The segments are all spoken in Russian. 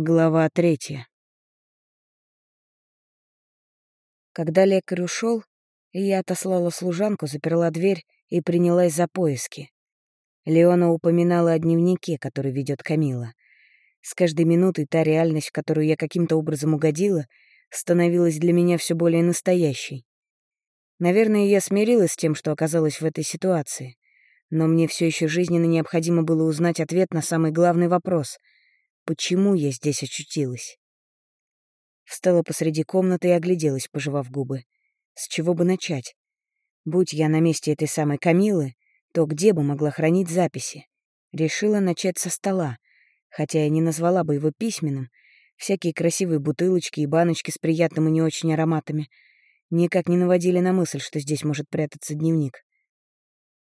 Глава третья. Когда лекарь ушел, я отослала служанку, заперла дверь и принялась за поиски. Леона упоминала о дневнике, который ведет Камила. С каждой минутой та реальность, в которую я каким-то образом угодила, становилась для меня все более настоящей. Наверное, я смирилась с тем, что оказалась в этой ситуации. Но мне все еще жизненно необходимо было узнать ответ на самый главный вопрос — почему я здесь очутилась. Встала посреди комнаты и огляделась, пожевав губы. С чего бы начать? Будь я на месте этой самой Камилы, то где бы могла хранить записи? Решила начать со стола, хотя я не назвала бы его письменным. Всякие красивые бутылочки и баночки с приятным и не очень ароматами никак не наводили на мысль, что здесь может прятаться дневник.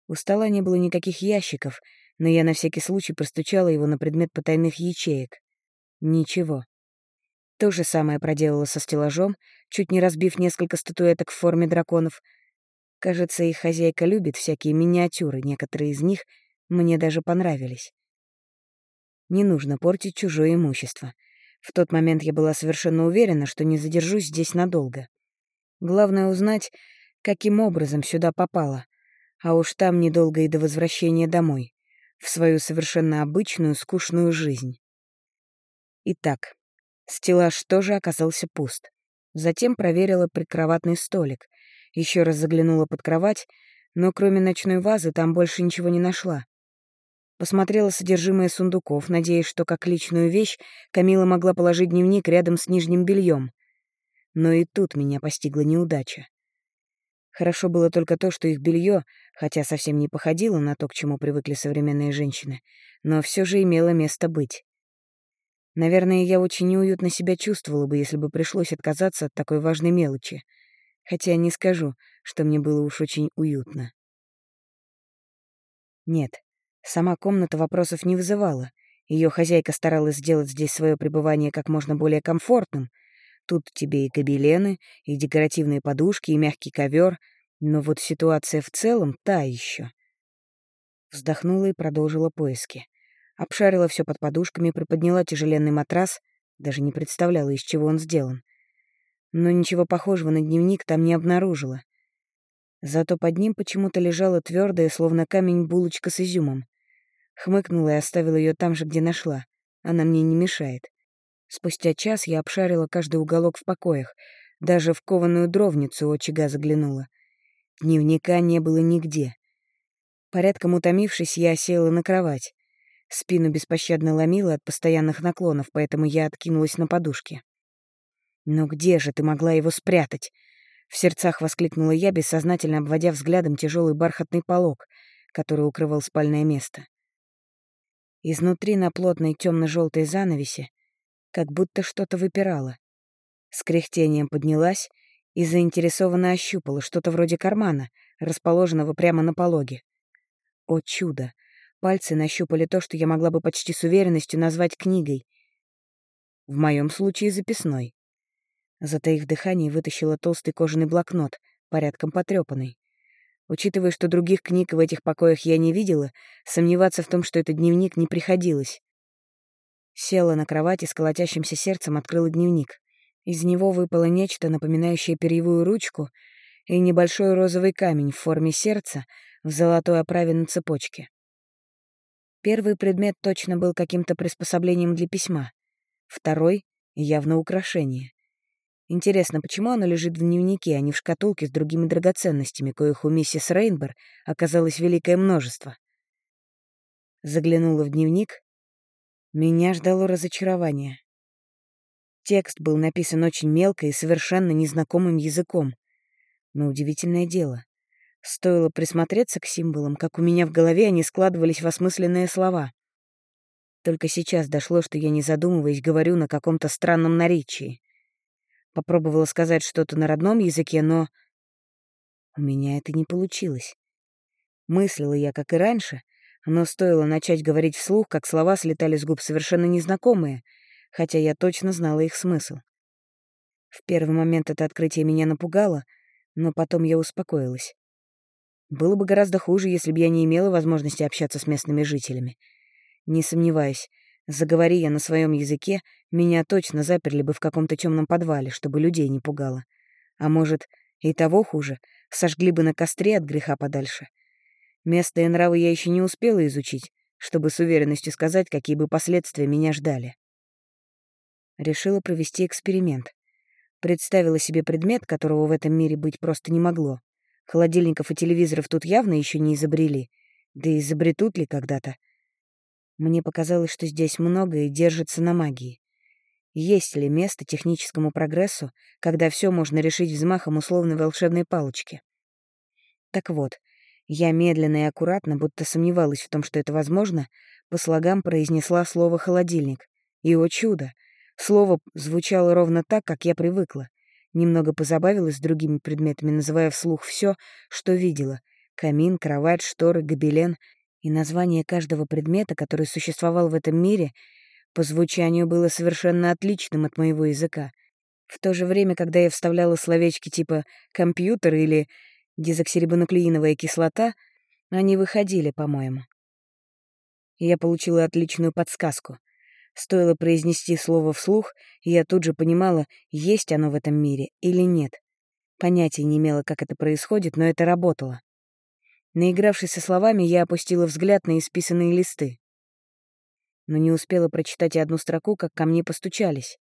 У стола не было никаких ящиков, но я на всякий случай простучала его на предмет потайных ячеек. Ничего. То же самое проделала со стеллажом, чуть не разбив несколько статуэток в форме драконов. Кажется, их хозяйка любит всякие миниатюры, некоторые из них мне даже понравились. Не нужно портить чужое имущество. В тот момент я была совершенно уверена, что не задержусь здесь надолго. Главное узнать, каким образом сюда попала, а уж там недолго и до возвращения домой в свою совершенно обычную скучную жизнь. Итак, стеллаж тоже оказался пуст. Затем проверила прикроватный столик, еще раз заглянула под кровать, но кроме ночной вазы там больше ничего не нашла. Посмотрела содержимое сундуков, надеясь, что как личную вещь Камила могла положить дневник рядом с нижним бельем. Но и тут меня постигла неудача. Хорошо было только то, что их белье, хотя совсем не походило на то, к чему привыкли современные женщины, но все же имело место быть. Наверное, я очень неуютно себя чувствовала бы, если бы пришлось отказаться от такой важной мелочи. Хотя не скажу, что мне было уж очень уютно. Нет, сама комната вопросов не вызывала. Ее хозяйка старалась сделать здесь свое пребывание как можно более комфортным — Тут тебе и гобелены, и декоративные подушки, и мягкий ковер, но вот ситуация в целом та еще. Вздохнула и продолжила поиски. Обшарила все под подушками, приподняла тяжеленный матрас, даже не представляла, из чего он сделан. Но ничего похожего на дневник там не обнаружила. Зато под ним почему-то лежала твердая, словно камень, булочка с изюмом. Хмыкнула и оставила ее там же, где нашла. Она мне не мешает. Спустя час я обшарила каждый уголок в покоях, даже в кованую дровницу очага заглянула. Дневника не было нигде. Порядком утомившись, я села на кровать. Спину беспощадно ломила от постоянных наклонов, поэтому я откинулась на подушке. «Но где же ты могла его спрятать?» В сердцах воскликнула я, бессознательно обводя взглядом тяжелый бархатный полог, который укрывал спальное место. Изнутри на плотной темно-желтой занавесе как будто что-то выпирало. С кряхтением поднялась и заинтересованно ощупала что-то вроде кармана, расположенного прямо на пологе. О чудо! Пальцы нащупали то, что я могла бы почти с уверенностью назвать книгой. В моем случае записной. Затаив дыхание, вытащила толстый кожаный блокнот, порядком потрепанный. Учитывая, что других книг в этих покоях я не видела, сомневаться в том, что это дневник, не приходилось. Села на кровати с колотящимся сердцем, открыла дневник. Из него выпало нечто, напоминающее перьевую ручку и небольшой розовый камень в форме сердца в золотой оправе на цепочке. Первый предмет точно был каким-то приспособлением для письма. Второй — явно украшение. Интересно, почему оно лежит в дневнике, а не в шкатулке с другими драгоценностями, коих у миссис Рейнбер оказалось великое множество? Заглянула в дневник меня ждало разочарование. Текст был написан очень мелко и совершенно незнакомым языком. Но удивительное дело. Стоило присмотреться к символам, как у меня в голове они складывались в осмысленные слова. Только сейчас дошло, что я, не задумываясь, говорю на каком-то странном наречии. Попробовала сказать что-то на родном языке, но... У меня это не получилось. Мыслила я, как и раньше, но стоило начать говорить вслух, как слова слетали с губ совершенно незнакомые, хотя я точно знала их смысл. В первый момент это открытие меня напугало, но потом я успокоилась. Было бы гораздо хуже, если бы я не имела возможности общаться с местными жителями. Не сомневаюсь, Заговори я на своем языке, меня точно заперли бы в каком-то темном подвале, чтобы людей не пугало. А может, и того хуже, сожгли бы на костре от греха подальше. Место и нравы я еще не успела изучить, чтобы с уверенностью сказать, какие бы последствия меня ждали. Решила провести эксперимент. Представила себе предмет, которого в этом мире быть просто не могло. Холодильников и телевизоров тут явно еще не изобрели. Да и изобретут ли когда-то? Мне показалось, что здесь многое держится на магии. Есть ли место техническому прогрессу, когда все можно решить взмахом условной волшебной палочки? Так вот, я медленно и аккуратно, будто сомневалась в том, что это возможно, по слогам произнесла слово «холодильник». И, о чудо, слово звучало ровно так, как я привыкла. Немного позабавилась другими предметами, называя вслух все, что видела. Камин, кровать, шторы, гобелен. И название каждого предмета, который существовал в этом мире, по звучанию было совершенно отличным от моего языка. В то же время, когда я вставляла словечки типа «компьютер» или «дезоксирибонуклеиновая кислота», они выходили, по-моему. Я получила отличную подсказку. Стоило произнести слово вслух, и я тут же понимала, есть оно в этом мире или нет. Понятия не имела, как это происходит, но это работало. Наигравшись со словами, я опустила взгляд на исписанные листы. Но не успела прочитать и одну строку, как ко мне постучались.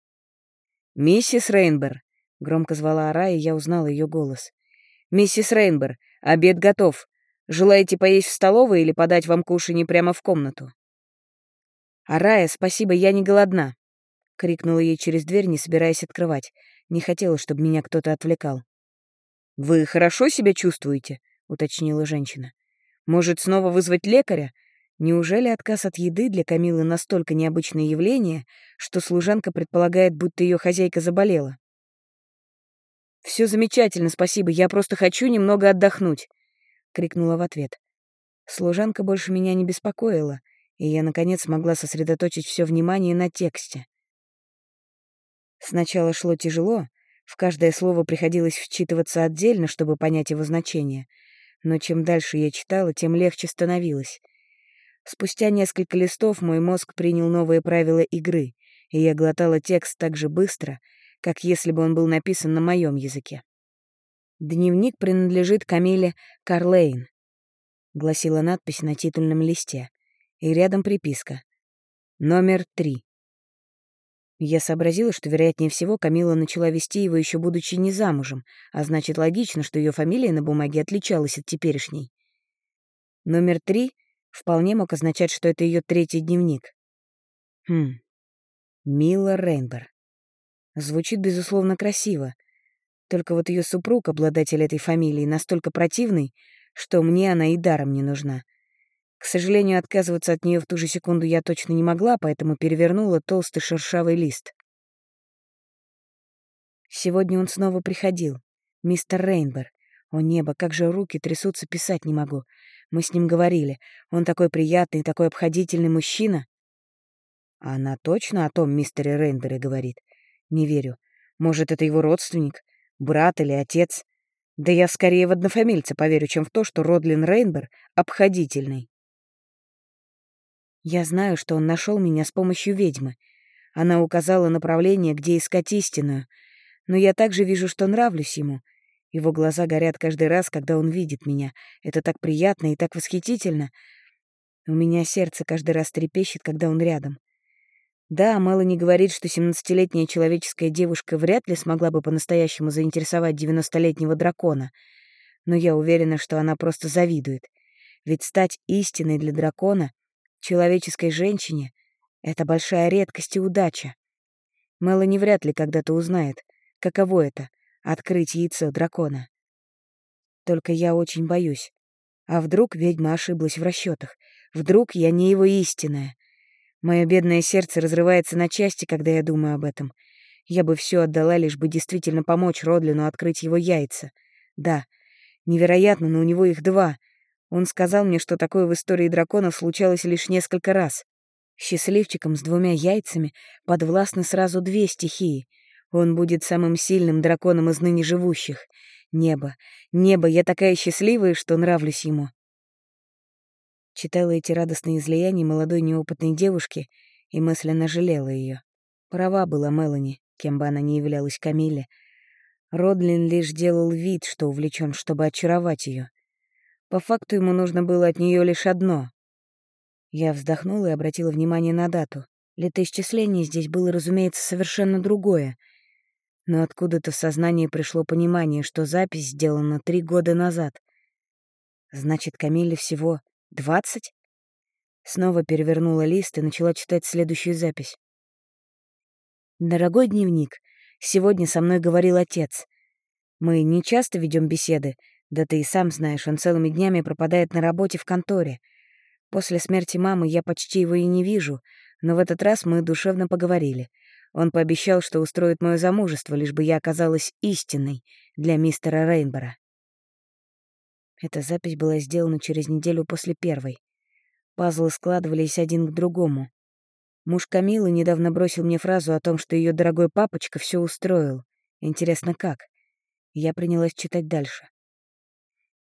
«Миссис Рейнбер!» — громко звала Ара, и я узнала ее голос. «Миссис Рейнбер, обед готов. Желаете поесть в столовой или подать вам кушанье прямо в комнату?» «Арая, спасибо, я не голодна!» — крикнула ей через дверь, не собираясь открывать. Не хотела, чтобы меня кто-то отвлекал. «Вы хорошо себя чувствуете?» — уточнила женщина. «Может, снова вызвать лекаря? Неужели отказ от еды для Камилы настолько необычное явление, что служанка предполагает, будто ее хозяйка заболела?» «Все замечательно, спасибо, я просто хочу немного отдохнуть», — крикнула в ответ. Служанка больше меня не беспокоила, и я, наконец, смогла сосредоточить все внимание на тексте. Сначала шло тяжело, в каждое слово приходилось вчитываться отдельно, чтобы понять его значение, но чем дальше я читала, тем легче становилось. Спустя несколько листов мой мозг принял новые правила игры, и я глотала текст так же быстро, как если бы он был написан на моем языке. «Дневник принадлежит Камиле Карлейн», — гласила надпись на титульном листе и рядом приписка. Номер три. Я сообразила, что, вероятнее всего, Камила начала вести его еще будучи не замужем, а значит, логично, что ее фамилия на бумаге отличалась от теперешней. Номер три вполне мог означать, что это ее третий дневник. Хм. Мила Рейнбер. Звучит, безусловно, красиво. Только вот ее супруг, обладатель этой фамилии, настолько противный, что мне она и даром не нужна. К сожалению, отказываться от нее в ту же секунду я точно не могла, поэтому перевернула толстый шершавый лист. Сегодня он снова приходил. Мистер Рейнбер. О небо, как же руки трясутся, писать не могу. Мы с ним говорили. Он такой приятный, такой обходительный мужчина. Она точно о том мистере Рейнбере говорит? Не верю. Может, это его родственник? Брат или отец? Да я скорее в однофамильца поверю, чем в то, что Родлин Рейнбер обходительный. Я знаю, что он нашел меня с помощью ведьмы. Она указала направление, где искать истинную. Но я также вижу, что нравлюсь ему. Его глаза горят каждый раз, когда он видит меня. Это так приятно и так восхитительно. У меня сердце каждый раз трепещет, когда он рядом. Да, мало не говорит, что семнадцатилетняя человеческая девушка вряд ли смогла бы по-настоящему заинтересовать девяностолетнего дракона. Но я уверена, что она просто завидует. Ведь стать истиной для дракона человеческой женщине — это большая редкость и удача. Мелани вряд ли когда-то узнает, каково это — открыть яйцо дракона. Только я очень боюсь. А вдруг ведьма ошиблась в расчетах? Вдруг я не его истинная? Мое бедное сердце разрывается на части, когда я думаю об этом. Я бы все отдала, лишь бы действительно помочь Родлину открыть его яйца. Да, невероятно, но у него их два — он сказал мне, что такое в истории драконов случалось лишь несколько раз. Счастливчиком с двумя яйцами подвластны сразу две стихии. Он будет самым сильным драконом из ныне живущих. Небо, небо, я такая счастливая, что нравлюсь ему. Читала эти радостные излияния молодой неопытной девушки и мысленно жалела ее. Права была Мелани, кем бы она ни являлась Камиле. Родлин лишь делал вид, что увлечен, чтобы очаровать ее. По факту ему нужно было от нее лишь одно. Я вздохнула и обратила внимание на дату. Летоисчисление здесь было, разумеется, совершенно другое. Но откуда-то в сознании пришло понимание, что запись сделана три года назад. Значит, Камиле всего двадцать? Снова перевернула лист и начала читать следующую запись. «Дорогой дневник, сегодня со мной говорил отец. Мы не часто ведем беседы, да ты и сам знаешь, он целыми днями пропадает на работе в конторе. После смерти мамы я почти его и не вижу, но в этот раз мы душевно поговорили. Он пообещал, что устроит мое замужество, лишь бы я оказалась истинной для мистера Рейнбора. Эта запись была сделана через неделю после первой. Пазлы складывались один к другому. Муж Камилы недавно бросил мне фразу о том, что ее дорогой папочка все устроил. Интересно, как? Я принялась читать дальше.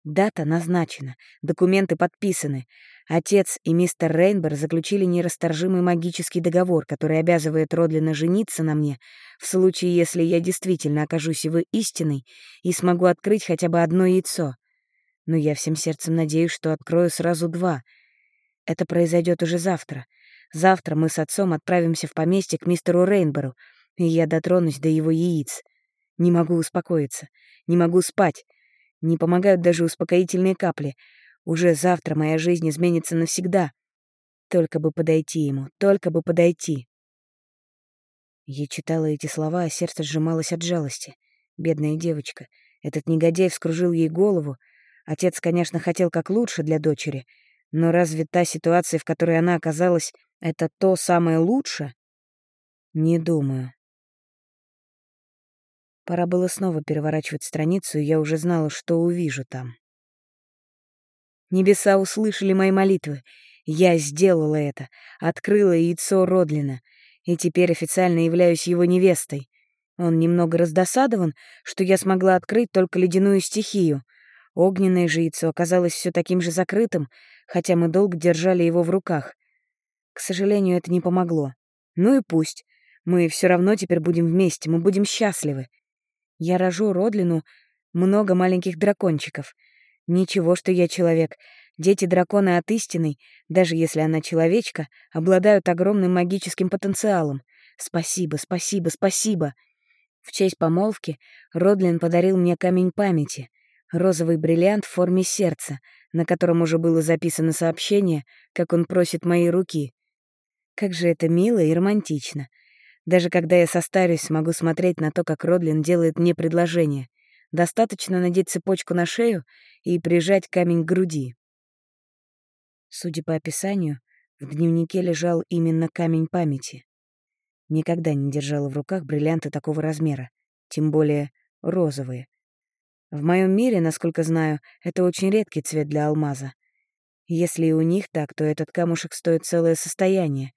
Дата назначена, документы подписаны. Отец и мистер Рейнбер заключили нерасторжимый магический договор, который обязывает Родлина жениться на мне в случае, если я действительно окажусь его истиной и смогу открыть хотя бы одно яйцо. Но я всем сердцем надеюсь, что открою сразу два. Это произойдет уже завтра — Завтра мы с отцом отправимся в поместье к мистеру Рейнбору, и я дотронусь до его яиц. Не могу успокоиться, не могу спать. Не помогают даже успокоительные капли. Уже завтра моя жизнь изменится навсегда. Только бы подойти ему, только бы подойти. Я читала эти слова, а сердце сжималось от жалости. Бедная девочка. Этот негодяй вскружил ей голову. Отец, конечно, хотел как лучше для дочери, но разве та ситуация, в которой она оказалась, это то самое лучшее? Не думаю. Пора было снова переворачивать страницу, и я уже знала, что увижу там. Небеса услышали мои молитвы. Я сделала это, открыла яйцо Родлина, и теперь официально являюсь его невестой. Он немного раздосадован, что я смогла открыть только ледяную стихию. Огненное же яйцо оказалось все таким же закрытым, хотя мы долго держали его в руках. К сожалению, это не помогло. Ну и пусть. Мы все равно теперь будем вместе, мы будем счастливы. Я рожу Родлину много маленьких дракончиков. Ничего, что я человек. Дети дракона от истины, даже если она человечка, обладают огромным магическим потенциалом. Спасибо, спасибо, спасибо. В честь помолвки Родлин подарил мне камень памяти, розовый бриллиант в форме сердца, на котором уже было записано сообщение, как он просит моей руки. Как же это мило и романтично. Даже когда я состарюсь, смогу смотреть на то, как Родлин делает мне предложение. Достаточно надеть цепочку на шею и прижать камень к груди. Судя по описанию, в дневнике лежал именно камень памяти. Никогда не держала в руках бриллианты такого размера, тем более розовые. В моем мире, насколько знаю, это очень редкий цвет для алмаза. Если и у них так, то этот камушек стоит целое состояние,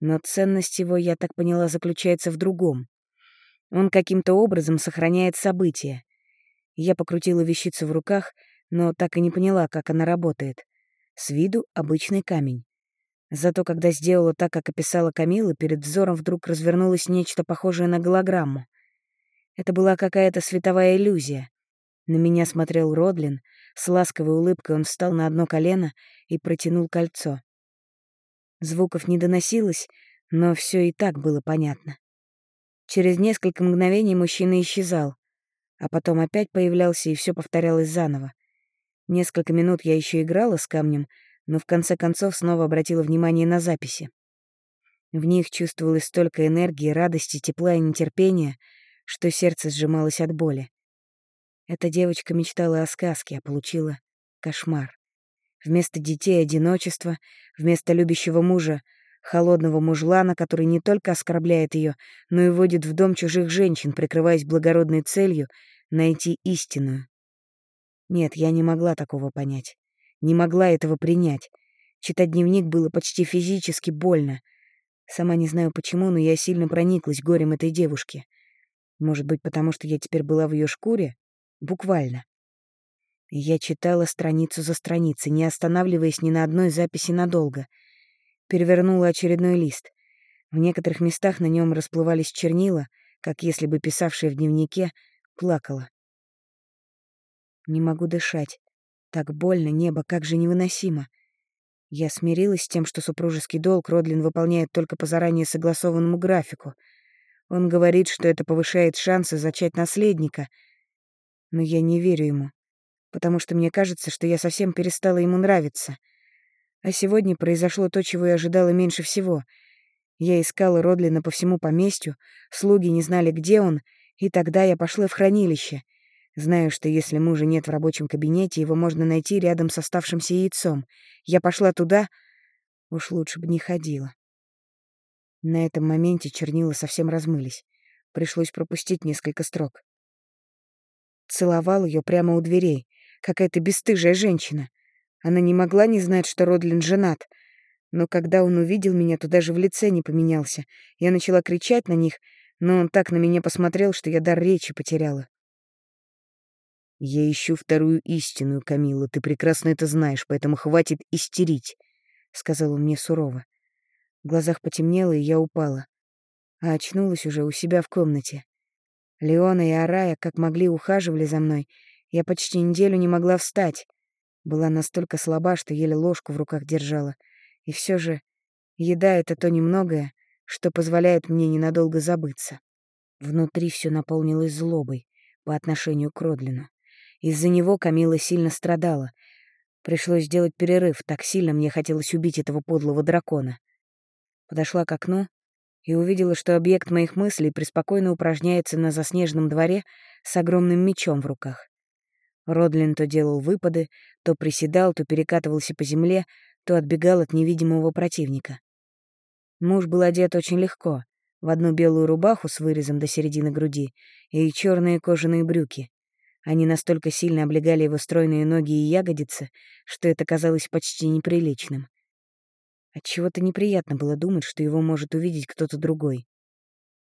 но ценность его, я так поняла, заключается в другом. Он каким-то образом сохраняет события. Я покрутила вещицу в руках, но так и не поняла, как она работает. С виду обычный камень. Зато когда сделала так, как описала Камила, перед взором вдруг развернулось нечто похожее на голограмму. Это была какая-то световая иллюзия. На меня смотрел Родлин, с ласковой улыбкой он встал на одно колено и протянул кольцо. Звуков не доносилось, но все и так было понятно. Через несколько мгновений мужчина исчезал, а потом опять появлялся, и все повторялось заново. Несколько минут я еще играла с камнем, но в конце концов снова обратила внимание на записи. В них чувствовалось столько энергии, радости, тепла и нетерпения, что сердце сжималось от боли. Эта девочка мечтала о сказке, а получила кошмар. Вместо детей — одиночество, вместо любящего мужа — холодного мужлана, который не только оскорбляет ее, но и водит в дом чужих женщин, прикрываясь благородной целью найти истинную. Нет, я не могла такого понять. Не могла этого принять. Читать дневник было почти физически больно. Сама не знаю почему, но я сильно прониклась горем этой девушки. Может быть, потому что я теперь была в ее шкуре? Буквально. Я читала страницу за страницей, не останавливаясь ни на одной записи надолго. Перевернула очередной лист. В некоторых местах на нем расплывались чернила, как если бы писавшая в дневнике плакала. Не могу дышать. Так больно, небо, как же невыносимо. Я смирилась с тем, что супружеский долг Родлин выполняет только по заранее согласованному графику. Он говорит, что это повышает шансы зачать наследника. Но я не верю ему, потому что мне кажется, что я совсем перестала ему нравиться. А сегодня произошло то, чего я ожидала меньше всего. Я искала Родлина по всему поместью, слуги не знали, где он, и тогда я пошла в хранилище. Знаю, что если мужа нет в рабочем кабинете, его можно найти рядом с оставшимся яйцом. Я пошла туда, уж лучше бы не ходила. На этом моменте чернила совсем размылись. Пришлось пропустить несколько строк. Целовал ее прямо у дверей. Какая-то бесстыжая женщина. Она не могла не знать, что Родлин женат. Но когда он увидел меня, то даже в лице не поменялся. Я начала кричать на них, но он так на меня посмотрел, что я дар речи потеряла. «Я ищу вторую истинную, Камила, ты прекрасно это знаешь, поэтому хватит истерить», — сказал он мне сурово. В глазах потемнело, и я упала. А очнулась уже у себя в комнате. Леона и Арая как могли ухаживали за мной. Я почти неделю не могла встать. Была настолько слаба, что еле ложку в руках держала. И все же еда — это то немногое, что позволяет мне ненадолго забыться. Внутри все наполнилось злобой по отношению к Родлину. Из-за него Камила сильно страдала. Пришлось сделать перерыв, так сильно мне хотелось убить этого подлого дракона. Подошла к окну и увидела, что объект моих мыслей преспокойно упражняется на заснеженном дворе с огромным мечом в руках. Родлин то делал выпады, то приседал, то перекатывался по земле, то отбегал от невидимого противника. Муж был одет очень легко, в одну белую рубаху с вырезом до середины груди и черные кожаные брюки. Они настолько сильно облегали его стройные ноги и ягодицы, что это казалось почти неприличным. Отчего-то неприятно было думать, что его может увидеть кто-то другой.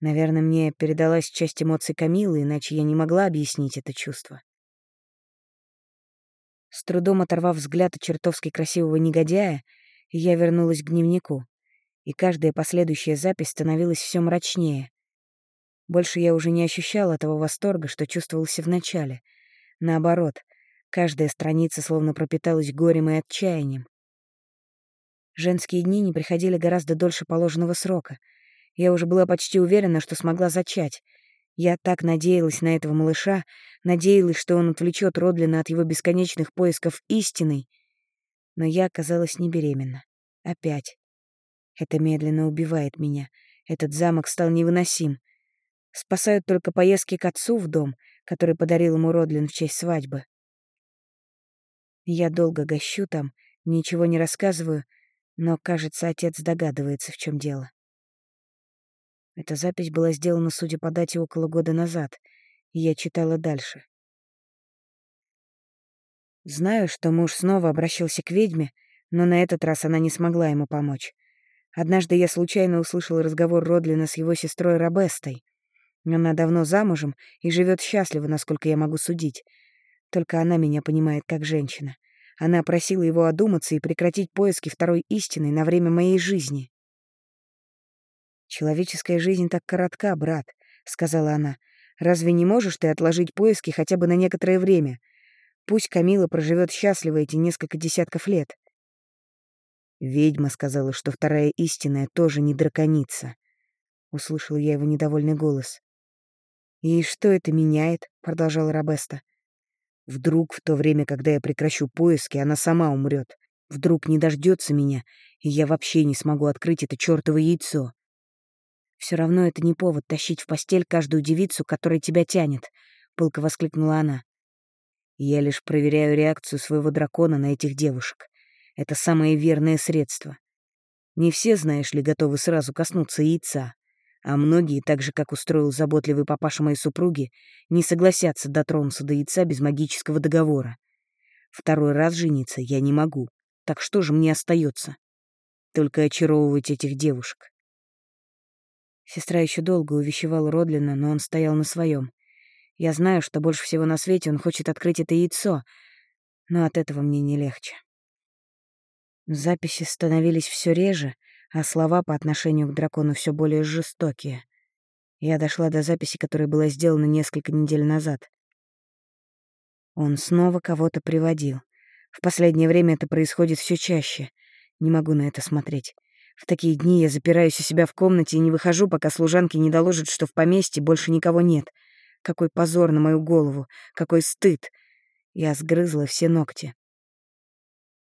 Наверное, мне передалась часть эмоций Камилы, иначе я не могла объяснить это чувство. С трудом оторвав взгляд от чертовски красивого негодяя, я вернулась к дневнику, и каждая последующая запись становилась все мрачнее. Больше я уже не ощущала того восторга, что чувствовался в начале. Наоборот, каждая страница словно пропиталась горем и отчаянием. Женские дни не приходили гораздо дольше положенного срока. Я уже была почти уверена, что смогла зачать. Я так надеялась на этого малыша, надеялась, что он отвлечет Родлина от его бесконечных поисков истины. Но я оказалась не беременна. Опять. Это медленно убивает меня. Этот замок стал невыносим. Спасают только поездки к отцу в дом, который подарил ему Родлин в честь свадьбы. Я долго гощу там, ничего не рассказываю, но, кажется, отец догадывается, в чем дело. Эта запись была сделана, судя по дате, около года назад, и я читала дальше. Знаю, что муж снова обращался к ведьме, но на этот раз она не смогла ему помочь. Однажды я случайно услышала разговор Родлина с его сестрой Робестой. Она давно замужем и живет счастливо, насколько я могу судить. Только она меня понимает как женщина. Она просила его одуматься и прекратить поиски второй истины на время моей жизни. «Человеческая жизнь так коротка, брат», — сказала она. «Разве не можешь ты отложить поиски хотя бы на некоторое время? Пусть Камила проживет счастливо эти несколько десятков лет». Ведьма сказала, что вторая истинная тоже не драконица. Услышал я его недовольный голос. «И что это меняет?» — продолжал Робеста. «Вдруг в то время, когда я прекращу поиски, она сама умрет. Вдруг не дождется меня, и я вообще не смогу открыть это чёртово яйцо. Все равно это не повод тащить в постель каждую девицу, которая тебя тянет», — пылко воскликнула она. «Я лишь проверяю реакцию своего дракона на этих девушек. Это самое верное средство. Не все, знаешь ли, готовы сразу коснуться яйца. А многие, так же, как устроил заботливый папаша моей супруги, не согласятся дотронуться до яйца без магического договора. Второй раз жениться я не могу. Так что же мне остается? Только очаровывать этих девушек. Сестра еще долго увещевала Родлина, но он стоял на своем. Я знаю, что больше всего на свете он хочет открыть это яйцо, но от этого мне не легче. Записи становились все реже, а слова по отношению к дракону все более жестокие. Я дошла до записи, которая была сделана несколько недель назад. Он снова кого-то приводил. В последнее время это происходит все чаще. Не могу на это смотреть. В такие дни я запираюсь у себя в комнате и не выхожу, пока служанки не доложат, что в поместье больше никого нет. Какой позор на мою голову, какой стыд. Я сгрызла все ногти.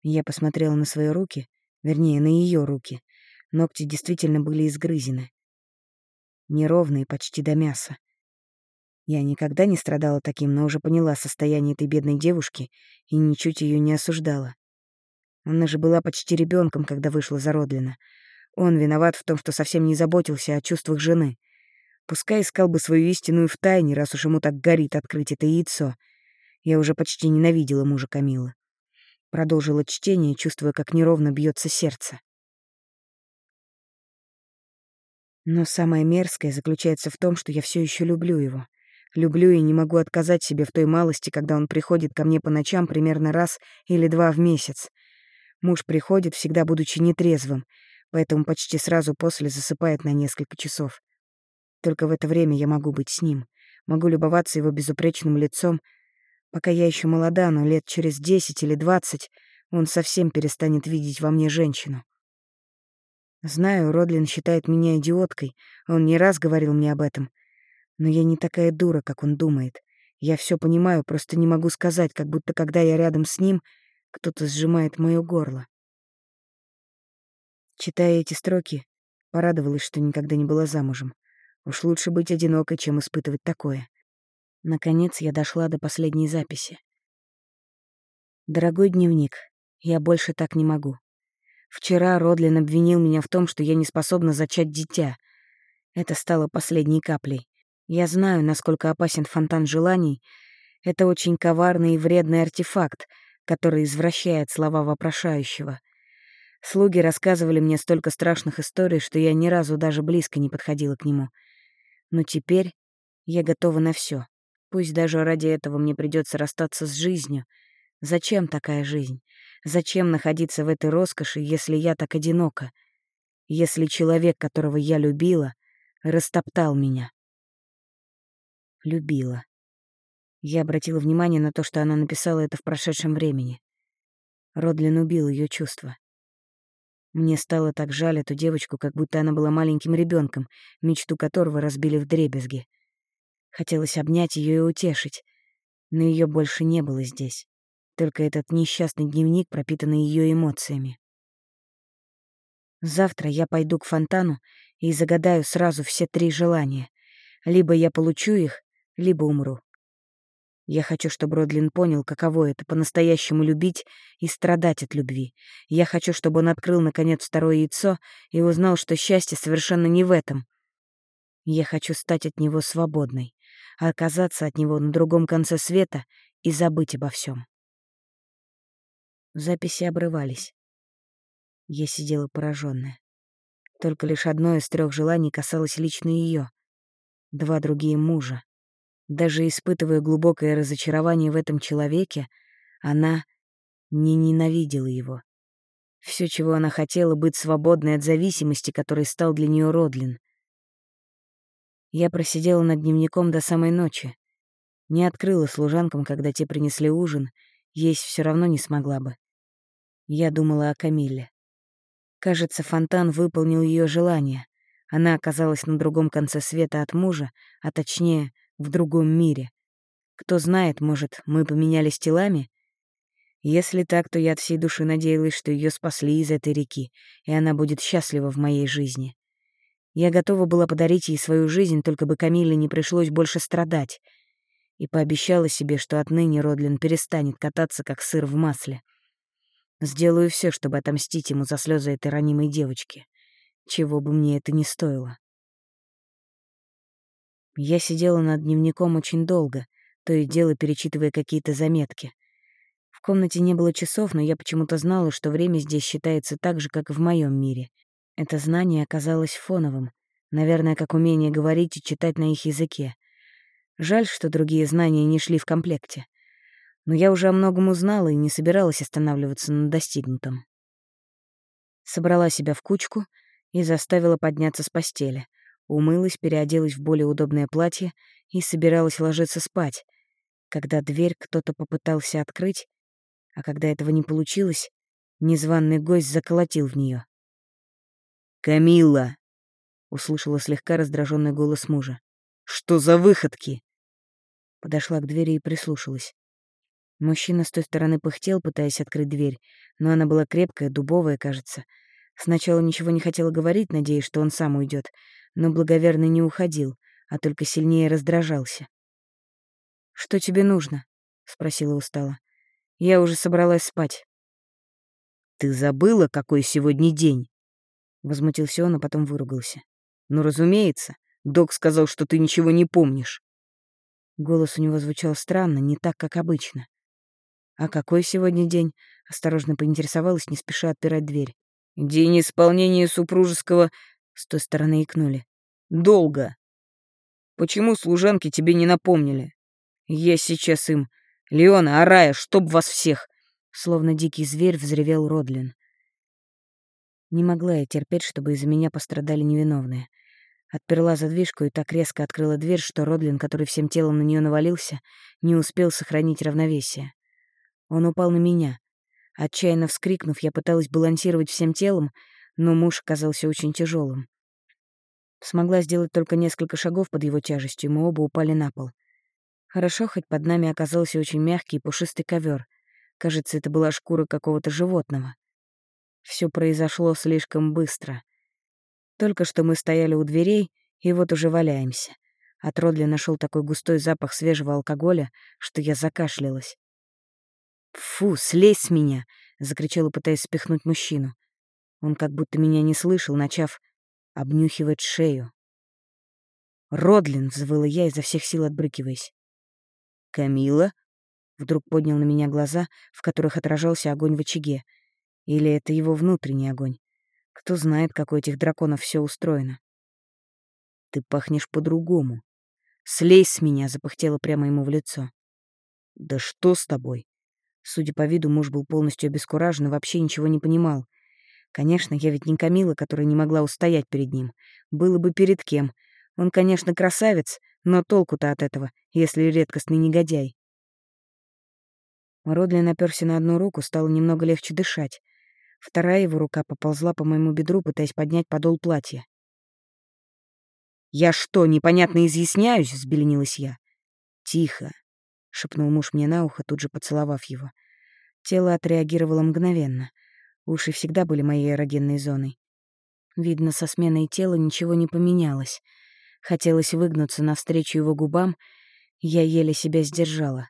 Я посмотрела на свои руки, вернее, на ее руки. Ногти действительно были изгрызены. Неровные, почти до мяса. Я никогда не страдала таким, но уже поняла состояние этой бедной девушки и ничуть ее не осуждала. Она же была почти ребенком, когда вышла за Родлина. Он виноват в том, что совсем не заботился о чувствах жены. Пускай искал бы свою истинную в тайне, раз уж ему так горит открыть это яйцо. Я уже почти ненавидела мужа Камилы. Продолжила чтение, чувствуя, как неровно бьется сердце. Но самое мерзкое заключается в том, что я все еще люблю его. Люблю и не могу отказать себе в той малости, когда он приходит ко мне по ночам примерно раз или два в месяц. Муж приходит, всегда будучи нетрезвым, поэтому почти сразу после засыпает на несколько часов. Только в это время я могу быть с ним, могу любоваться его безупречным лицом. Пока я еще молода, но лет через десять или двадцать он совсем перестанет видеть во мне женщину. Знаю, Родлин считает меня идиоткой, он не раз говорил мне об этом. Но я не такая дура, как он думает. Я все понимаю, просто не могу сказать, как будто когда я рядом с ним, кто-то сжимает моё горло. Читая эти строки, порадовалась, что никогда не была замужем. Уж лучше быть одинокой, чем испытывать такое. Наконец я дошла до последней записи. «Дорогой дневник, я больше так не могу. Вчера Родлин обвинил меня в том, что я не способна зачать дитя. Это стало последней каплей. Я знаю, насколько опасен фонтан желаний. Это очень коварный и вредный артефакт, который извращает слова вопрошающего. Слуги рассказывали мне столько страшных историй, что я ни разу даже близко не подходила к нему. Но теперь я готова на все. Пусть даже ради этого мне придется расстаться с жизнью. Зачем такая жизнь? Зачем находиться в этой роскоши, если я так одинока? Если человек, которого я любила, растоптал меня? Любила. Я обратила внимание на то, что она написала это в прошедшем времени. Родлин убил ее чувства. Мне стало так жаль эту девочку, как будто она была маленьким ребенком, мечту которого разбили в дребезги. Хотелось обнять ее и утешить, но ее больше не было здесь. Только этот несчастный дневник, пропитанный ее эмоциями. Завтра я пойду к фонтану и загадаю сразу все три желания. Либо я получу их, либо умру. Я хочу, чтобы Родлин понял, каково это — по-настоящему любить и страдать от любви. Я хочу, чтобы он открыл, наконец, второе яйцо и узнал, что счастье совершенно не в этом. Я хочу стать от него свободной, оказаться от него на другом конце света и забыть обо всем. Записи обрывались. Я сидела пораженная. Только лишь одно из трех желаний касалось лично ее. Два другие — мужа. Даже испытывая глубокое разочарование в этом человеке, она не ненавидела его. Все, чего она хотела, быть свободной от зависимости, которой стал для нее Родлин. Я просидела над дневником до самой ночи. Не открыла служанкам, когда те принесли ужин, есть все равно не смогла бы. Я думала о Камилле. Кажется, Фонтан выполнил ее желание. Она оказалась на другом конце света от мужа, а точнее, в другом мире. Кто знает, может, мы поменялись телами? Если так, то я от всей души надеялась, что ее спасли из этой реки, и она будет счастлива в моей жизни. Я готова была подарить ей свою жизнь, только бы Камиле не пришлось больше страдать. И пообещала себе, что отныне Родлин перестанет кататься, как сыр в масле. Сделаю все, чтобы отомстить ему за слезы этой ранимой девочки. Чего бы мне это ни стоило. Я сидела над дневником очень долго, то и дело перечитывая какие-то заметки. В комнате не было часов, но я почему-то знала, что время здесь считается так же, как и в моем мире. Это знание оказалось фоновым, наверное, как умение говорить и читать на их языке. Жаль, что другие знания не шли в комплекте. Но я уже о многом узнала и не собиралась останавливаться на достигнутом. Собрала себя в кучку, и заставила подняться с постели. Умылась, переоделась в более удобное платье и собиралась ложиться спать, когда дверь кто-то попытался открыть, а когда этого не получилось, незваный гость заколотил в нее. «Камилла!» — услышала слегка раздраженный голос мужа. «Что за выходки?» Подошла к двери и прислушалась. Мужчина с той стороны пыхтел, пытаясь открыть дверь, но она была крепкая, дубовая, кажется. Сначала ничего не хотела говорить, надеясь, что он сам уйдет, но благоверный не уходил, а только сильнее раздражался. «Что тебе нужно?» — спросила устало. «Я уже собралась спать». «Ты забыла, какой сегодня день?» Возмутился он, а потом выругался. «Ну, разумеется. Док сказал, что ты ничего не помнишь». Голос у него звучал странно, не так, как обычно. «А какой сегодня день?» — осторожно поинтересовалась, не спеша отпирать дверь. «День исполнения супружеского...» — с той стороны икнули. «Долго. Почему служанки тебе не напомнили? Я сейчас им... Леона, Арая, чтоб вас всех!» Словно дикий зверь взревел Родлин. Не могла я терпеть, чтобы из-за меня пострадали невиновные. Отперла задвижку и так резко открыла дверь, что Родлин, который всем телом на нее навалился, не успел сохранить равновесие. Он упал на меня. Отчаянно вскрикнув, я пыталась балансировать всем телом, но муж оказался очень тяжелым. Смогла сделать только несколько шагов под его тяжестью, и мы оба упали на пол. Хорошо, хоть под нами оказался очень мягкий и пушистый ковер. Кажется, это была шкура какого-то животного. Все произошло слишком быстро. Только что мы стояли у дверей, и вот уже валяемся. От Родли нашел такой густой запах свежего алкоголя, что я закашлялась. «Фу, слезь с меня!» — закричала, пытаясь спихнуть мужчину. Он как будто меня не слышал, начав обнюхивать шею. «Родлин!» — взвыла я, изо всех сил отбрыкиваясь. «Камила?» — вдруг поднял на меня глаза, в которых отражался огонь в очаге. Или это его внутренний огонь? Кто знает, как у этих драконов все устроено. «Ты пахнешь по-другому. Слезь с меня!» — запыхтела прямо ему в лицо. «Да что с тобой?» Судя по виду, муж был полностью обескуражен и вообще ничего не понимал. Конечно, я ведь не Камила, которая не могла устоять перед ним. Было бы перед кем. Он, конечно, красавец, но толку-то от этого, если редкостный негодяй. Родлин оперся на одну руку, стало немного легче дышать. Вторая его рука поползла по моему бедру, пытаясь поднять подол платья. «Я что, непонятно изъясняюсь?» — взбеленилась я. «Тихо», — шепнул муж мне на ухо, тут же поцеловав его. Тело отреагировало мгновенно. Уши всегда были моей эрогенной зоной. Видно, со сменой тела ничего не поменялось. Хотелось выгнуться навстречу его губам, я еле себя сдержала.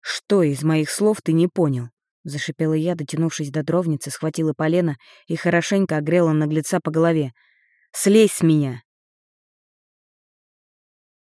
«Что из моих слов ты не понял?» — зашипела я, дотянувшись до дровницы, схватила полено и хорошенько огрела наглеца по голове. «Слезь с меня!»